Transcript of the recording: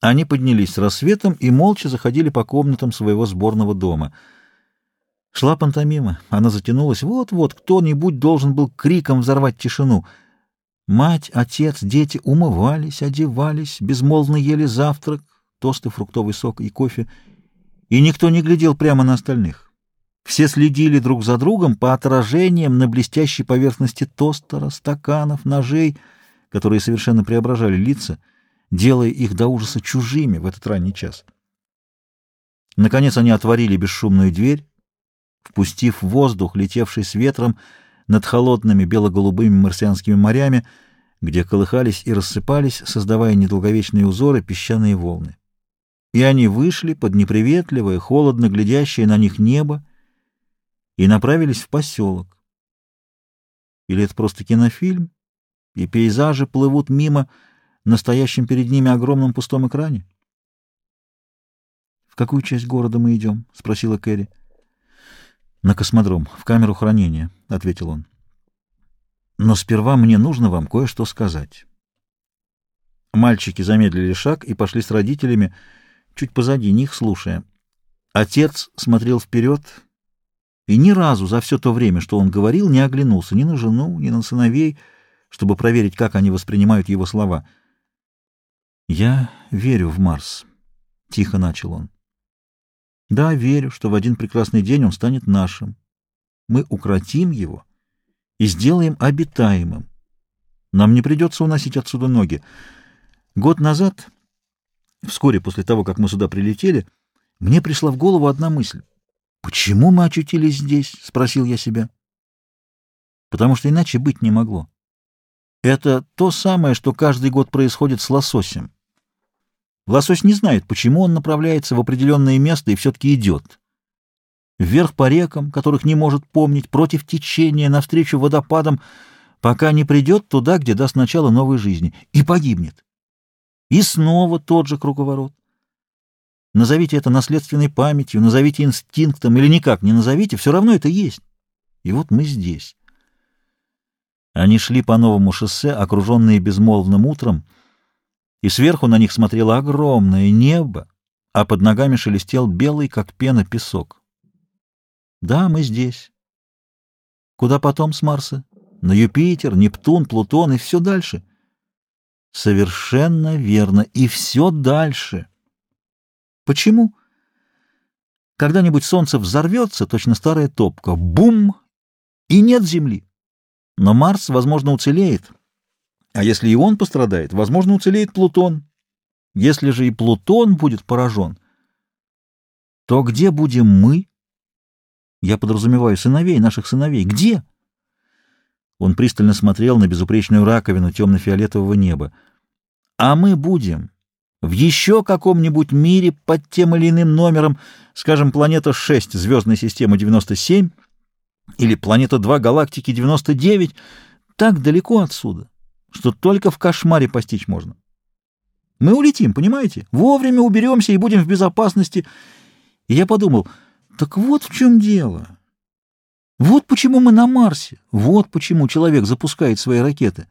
Они поднялись с рассветом и молча заходили по комнатам своего сборного дома. Шла пантомима, она затянулась. Вот-вот кто-нибудь должен был криком взорвать тишину. Мать, отец, дети умывались, одевались, безмолвно ели завтрак, тосты, фруктовый сок и кофе, и никто не глядел прямо на остальных. Все следили друг за другом по отражениям на блестящей поверхности тостера, стаканов, ножей, которые совершенно преображали лица, делая их до ужаса чужими в этот ранний час. Наконец они отворили бесшумную дверь, впустив воздух, летевший с ветром над холодными бело-голубыми марсианскими морями, где колыхались и рассыпались, создавая недолговечные узоры, песчаные волны. И они вышли под неприветливое, холодно глядящее на них небо, и направились в поселок. Или это просто кинофильм, и пейзажи плывут мимо настоящим перед ними огромном пустом экране? — В какую часть города мы идем? — спросила Кэрри. — На космодром, в камеру хранения, — ответил он. — Но сперва мне нужно вам кое-что сказать. Мальчики замедлили шаг и пошли с родителями, чуть позади них, слушая. Отец смотрел вперед и ни разу за все то время, что он говорил, не оглянулся ни на жену, ни на сыновей, чтобы проверить, как они воспринимают его слова. «Я верю в Марс», — тихо начал он. «Да, верю, что в один прекрасный день он станет нашим. Мы укротим его и сделаем обитаемым. Нам не придется уносить отсюда ноги. Год назад, вскоре после того, как мы сюда прилетели, мне пришла в голову одна мысль. «Почему мы очутились здесь?» — спросил я себя. «Потому что иначе быть не могло. Это то самое, что каждый год происходит с лососем. Лосось не знает, почему он направляется в определенное место и все-таки идет. Вверх по рекам, которых не может помнить, против течения, навстречу водопадам, пока не придет туда, где даст начало новой жизни, и погибнет. И снова тот же круговорот. Назовите это наследственной памятью, назовите инстинктом или никак не назовите, все равно это есть. И вот мы здесь. Они шли по новому шоссе, окруженные безмолвным утром, и сверху на них смотрело огромное небо, а под ногами шелестел белый, как пена, песок. Да, мы здесь. Куда потом с Марса? На Юпитер, Нептун, Плутон и все дальше. Совершенно верно. И все дальше. Почему? Когда-нибудь солнце взорвется, точно старая топка. Бум! И нет Земли. Но Марс, возможно, уцелеет. А если и он пострадает, возможно, уцелеет Плутон. Если же и Плутон будет поражен, то где будем мы? Я подразумеваю сыновей, наших сыновей. Где? Он пристально смотрел на безупречную раковину темно-фиолетового неба. А мы будем в еще каком-нибудь мире под тем или иным номером, скажем, планета 6 звездной системы 97 или планета 2 галактики 99, так далеко отсюда, что только в кошмаре постичь можно. Мы улетим, понимаете? Вовремя уберемся и будем в безопасности. И я подумал, так вот в чем дело. Вот почему мы на Марсе, вот почему человек запускает свои ракеты.